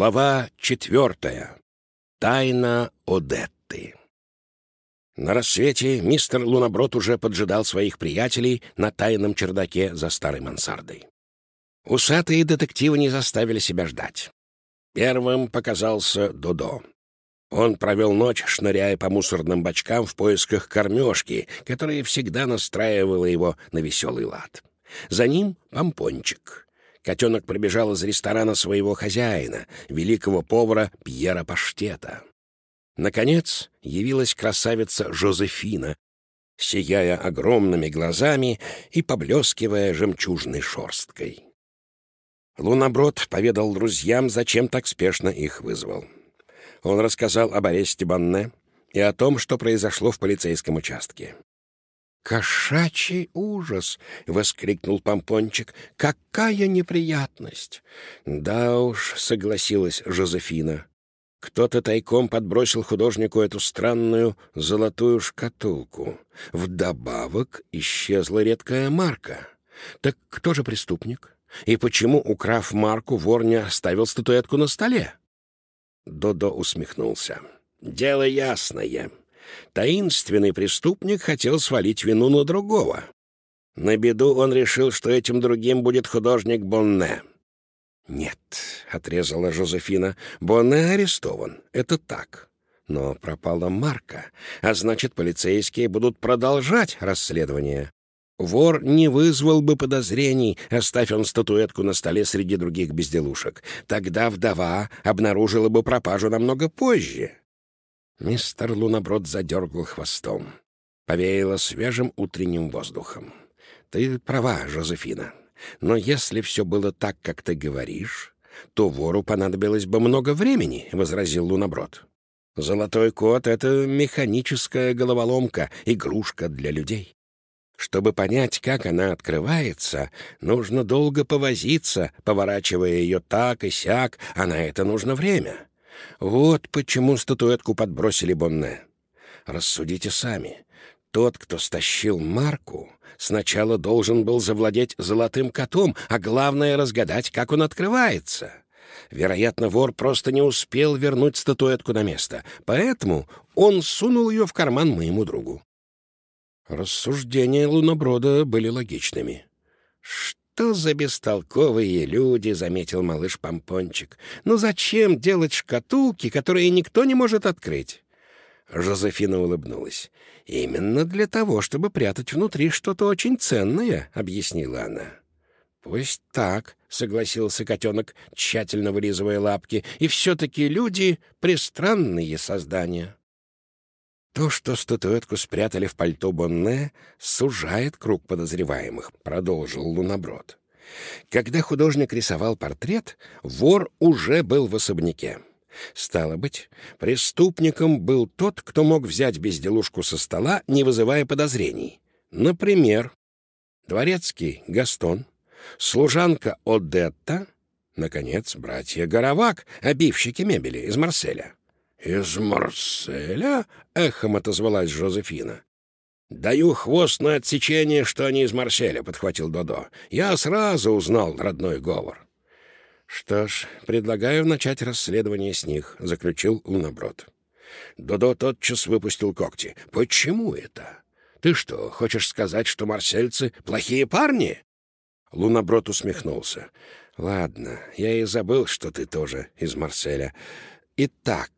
Глава четвертая. Тайна Одетты. На рассвете мистер Луноброд уже поджидал своих приятелей на тайном чердаке за старой мансардой. Усатые детективы не заставили себя ждать. Первым показался Додо. Он провел ночь, шныряя по мусорным бачкам в поисках кормежки, которая всегда настраивала его на веселый лад. За ним — помпончик. Котенок пробежал из ресторана своего хозяина, великого повара Пьера Паштета. Наконец явилась красавица Жозефина, сияя огромными глазами и поблескивая жемчужной шерсткой. Луноброд поведал друзьям, зачем так спешно их вызвал. Он рассказал об аресте Банне и о том, что произошло в полицейском участке. «Кошачий ужас!» — воскликнул Помпончик. «Какая неприятность!» «Да уж», — согласилась Жозефина. Кто-то тайком подбросил художнику эту странную золотую шкатулку. Вдобавок исчезла редкая марка. Так кто же преступник? И почему, украв марку, вор не оставил статуэтку на столе? Додо усмехнулся. «Дело ясное. Таинственный преступник хотел свалить вину на другого. На беду он решил, что этим другим будет художник Бонне. «Нет», — отрезала Жозефина, — «Бонне арестован. Это так. Но пропала марка, а значит, полицейские будут продолжать расследование. Вор не вызвал бы подозрений, оставь он статуэтку на столе среди других безделушек. Тогда вдова обнаружила бы пропажу намного позже. Мистер Луноброд задергал хвостом. Повеяло свежим утренним воздухом. «Ты права, Жозефина. Но если все было так, как ты говоришь, то вору понадобилось бы много времени», — возразил Луноброд. «Золотой кот — это механическая головоломка, игрушка для людей. Чтобы понять, как она открывается, нужно долго повозиться, поворачивая ее так и сяк, а на это нужно время. Вот почему статуэтку подбросили Бонне. Рассудите сами. Тот, кто стащил марку, сначала должен был завладеть золотым котом, а главное — разгадать, как он открывается. Вероятно, вор просто не успел вернуть статуэтку на место, поэтому он сунул ее в карман моему другу. Рассуждения Луноброда были логичными. «Что за бестолковые люди!» — заметил малыш Помпончик. «Ну зачем делать шкатулки, которые никто не может открыть?» Жозефина улыбнулась. «Именно для того, чтобы прятать внутри что-то очень ценное», — объяснила она. «Пусть так», — согласился котенок, тщательно вылизывая лапки, «и все-таки люди — пристранные создания». То, что статуэтку спрятали в пальто Бонне, сужает круг подозреваемых, продолжил Луноброд. Когда художник рисовал портрет, вор уже был в особняке. Стало быть, преступником был тот, кто мог взять безделушку со стола, не вызывая подозрений. Например, дворецкий Гастон, служанка Одетта, наконец, братья Горовак, обивщики мебели из Марселя. «Из Марселя?» — эхом отозвалась Жозефина. «Даю хвост на отсечение, что они из Марселя», — подхватил Додо. «Я сразу узнал родной говор». «Что ж, предлагаю начать расследование с них», — заключил Луноброд. Додо тотчас выпустил когти. «Почему это? Ты что, хочешь сказать, что марсельцы — плохие парни?» Луноброд усмехнулся. «Ладно, я и забыл, что ты тоже из Марселя. Итак,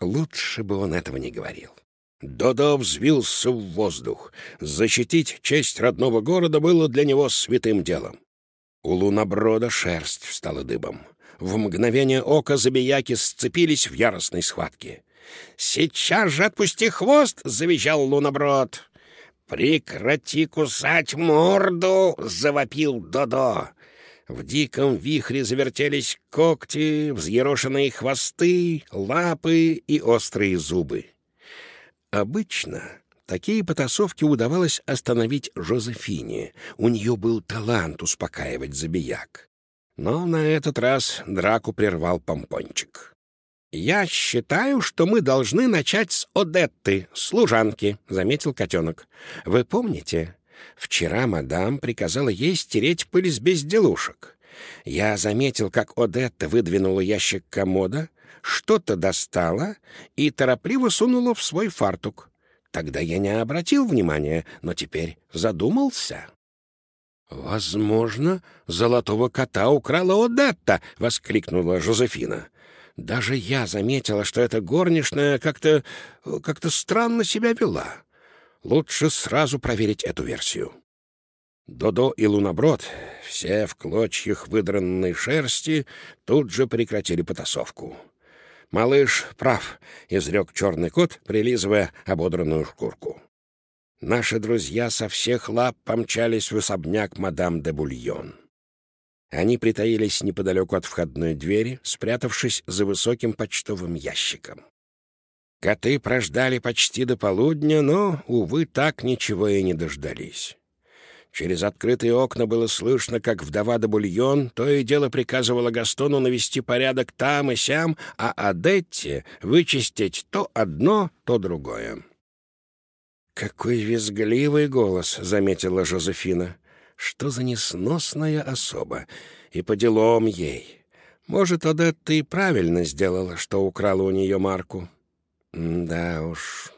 лучше бы он этого не говорил. Додо взвился в воздух. Защитить честь родного города было для него святым делом. У луноброда шерсть встала дыбом. В мгновение ока забияки сцепились в яростной схватке. «Сейчас же отпусти хвост!» — завизжал луноброд. «Прекрати кусать морду!» — завопил Додо. В диком вихре завертелись когти, взъерошенные хвосты, лапы и острые зубы. Обычно такие потасовки удавалось остановить Жозефине. У нее был талант успокаивать забияк. Но на этот раз драку прервал помпончик. «Я считаю, что мы должны начать с Одетты, служанки», — заметил котенок. «Вы помните, Вчера мадам приказала ей стереть пыль с безделушек. Я заметил, как Одетта выдвинула ящик комода, что-то достала и торопливо сунула в свой фартук. Тогда я не обратил внимания, но теперь задумался. «Возможно, золотого кота украла Одетта!» — воскликнула Жозефина. «Даже я заметила, что эта горничная как-то... как-то странно себя вела. Лучше сразу проверить эту версию». Додо и Луноброд, все в клочьях выдранной шерсти, тут же прекратили потасовку. «Малыш прав», — изрек черный кот, прилизывая ободранную шкурку. Наши друзья со всех лап помчались в особняк мадам де Бульон. Они притаились неподалеку от входной двери, спрятавшись за высоким почтовым ящиком. Коты прождали почти до полудня, но, увы, так ничего и не дождались. Через открытые окна было слышно, как вдова де Бульон то и дело приказывала Гастону навести порядок там и сям, а Адетте вычистить то одно, то другое. «Какой визгливый голос!» — заметила Жозефина. «Что за несносная особа! И по делам ей! Может, Одетта и правильно сделала, что украла у нее Марку. Да уж.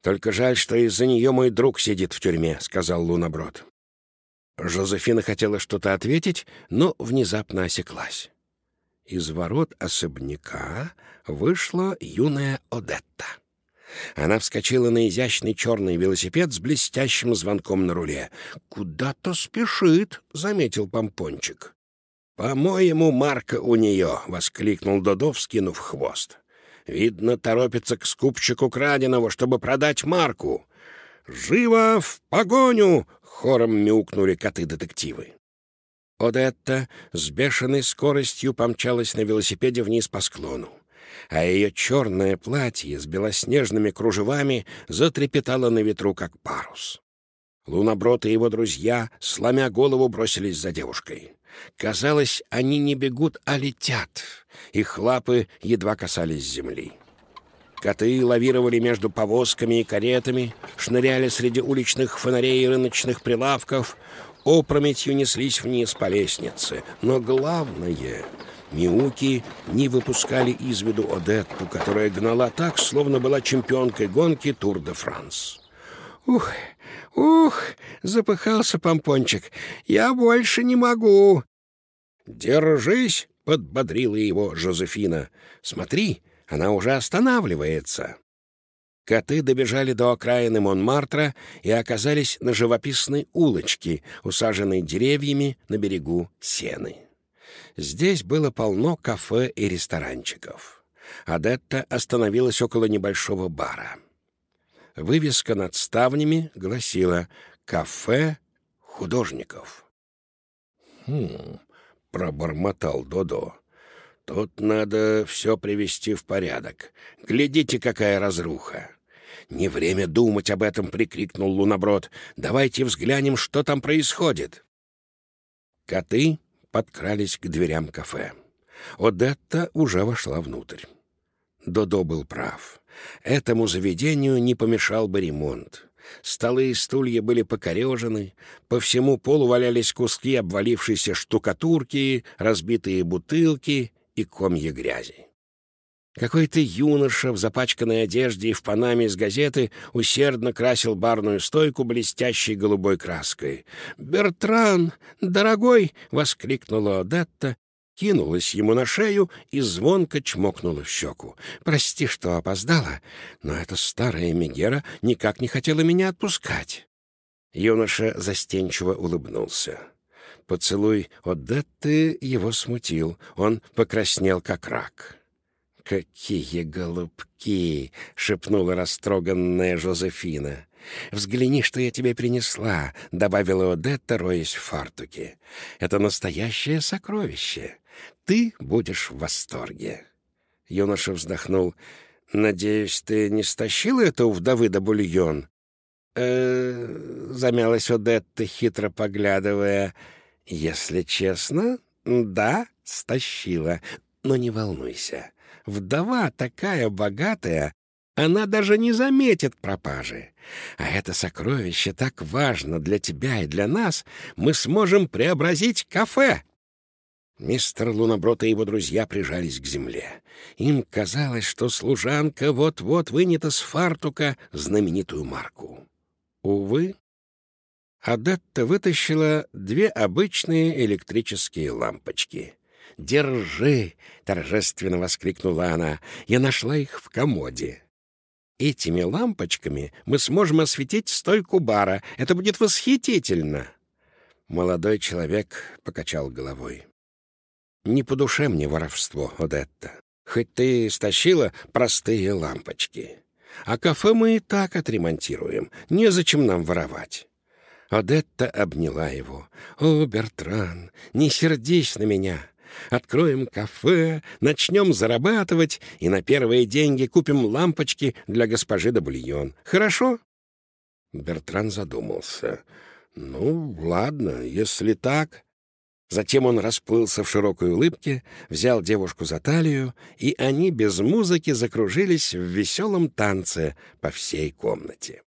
Только жаль, что из-за нее мой друг сидит в тюрьме», — сказал Луноброд. Жозефина хотела что-то ответить, но внезапно осеклась. Из ворот особняка вышла юная Одетта. Она вскочила на изящный черный велосипед с блестящим звонком на руле. «Куда-то спешит», — заметил помпончик. «По-моему, марка у нее», — воскликнул Додо, вскинув хвост. «Видно, торопится к скупщику краденого, чтобы продать марку. Живо в погоню!» — хором мяукнули коты-детективы. Одетта с бешеной скоростью помчалась на велосипеде вниз по склону а ее черное платье с белоснежными кружевами затрепетало на ветру, как парус. Луноброд и его друзья, сломя голову, бросились за девушкой. Казалось, они не бегут, а летят. Их лапы едва касались земли. Коты лавировали между повозками и каретами, шныряли среди уличных фонарей и рыночных прилавков, опрометью неслись вниз по лестнице. Но главное Миуки не выпускали из виду Одетту, которая гнала так, словно была чемпионкой гонки Тур-де-Франс. «Ух, ух!» — запыхался помпончик. «Я больше не могу!» «Держись!» — подбодрила его Жозефина. «Смотри, она уже останавливается!» Коты добежали до окраины Монмартра и оказались на живописной улочке, усаженной деревьями на берегу Сены. Здесь было полно кафе и ресторанчиков. Адетта остановилась около небольшого бара. Вывеска над ставнями гласила «Кафе художников». «Хм...» — пробормотал Додо. «Тут надо все привести в порядок. Глядите, какая разруха!» «Не время думать об этом!» — прикрикнул Луноброд. «Давайте взглянем, что там происходит!» Коты подкрались к дверям кафе. Одетта уже вошла внутрь. Додо был прав. Этому заведению не помешал бы ремонт. Столы и стулья были покорежены, по всему полу валялись куски обвалившейся штукатурки, разбитые бутылки и комья грязи. Какой-то юноша в запачканной одежде и в панаме из газеты усердно красил барную стойку блестящей голубой краской. «Бертран, дорогой!» — воскликнула Одетта, кинулась ему на шею и звонко чмокнула в щеку. «Прости, что опоздала, но эта старая Мегера никак не хотела меня отпускать». Юноша застенчиво улыбнулся. Поцелуй Одетты его смутил, он покраснел, как рак. «Какие голубки!» — шепнула растроганная Жозефина. «Взгляни, что я тебе принесла», — добавила Одетта, роясь в фартуке. «Это настоящее сокровище. Ты будешь в восторге». Юноша вздохнул. «Надеюсь, ты не стащила это у вдовы до бульон?» э замялась Одетта, хитро поглядывая. «Если честно, да, стащила. Но не волнуйся. Вдова такая богатая, она даже не заметит пропажи. А это сокровище так важно для тебя и для нас, мы сможем преобразить кафе. Мистер Луноброд и его друзья прижались к земле. Им казалось, что служанка вот-вот вынет из фартука знаменитую марку. Увы, Адетта вытащила две обычные электрические лампочки. «Держи!» — торжественно воскликнула она. «Я нашла их в комоде. Этими лампочками мы сможем осветить стойку бара. Это будет восхитительно!» Молодой человек покачал головой. Не по душе мне воровство, Одетта. Хоть ты стащила простые лампочки. А кафе мы и так отремонтируем. Незачем нам воровать. Одетта обняла его. «О, Бертран, не сердись на меня. Откроем кафе, начнем зарабатывать, и на первые деньги купим лампочки для госпожи де Бульон. Хорошо?» Бертран задумался. «Ну, ладно, если так...» Затем он расплылся в широкой улыбке, взял девушку за талию, и они без музыки закружились в веселом танце по всей комнате.